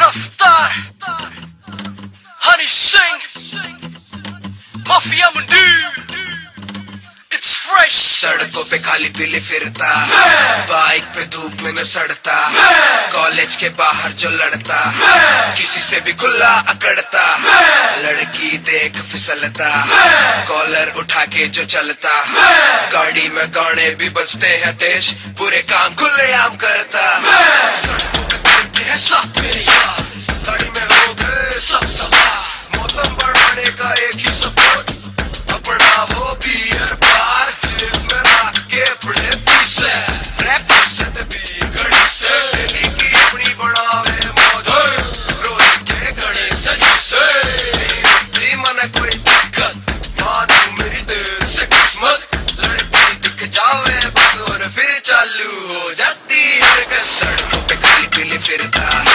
Raftar Honey Singh Mafia Mundu It's fresh. सड़कों पे खाली पीली फिरता। बाइक पे धूप में न सड़ता कॉलेज के बाहर जो लड़ता। किसी से भी खुला अकड़ता। लड़की देख फिसलता। कॉलर उठा के जो चलता। गाड़ी में गाने भी बजते हैं तेज। पूरे काम खुले आम करता। guitar.